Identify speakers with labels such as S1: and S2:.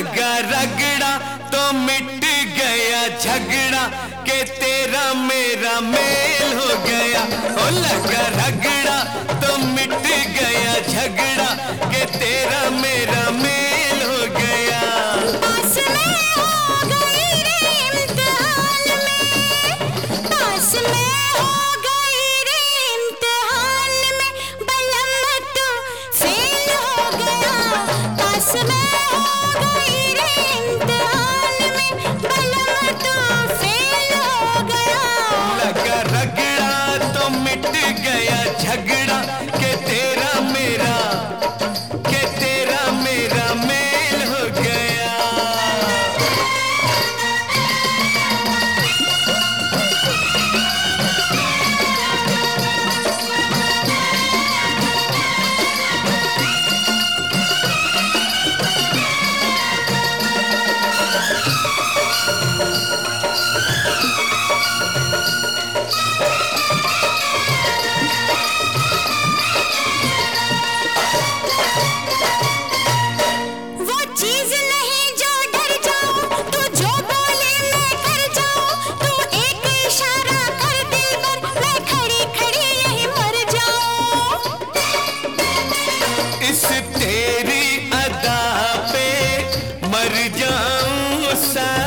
S1: लगा रगड़ा तो मिट गया झगड़ा, के तेरा मेरा मेल हो गया। ओ लगा रगड़ा मर जाऊँ सा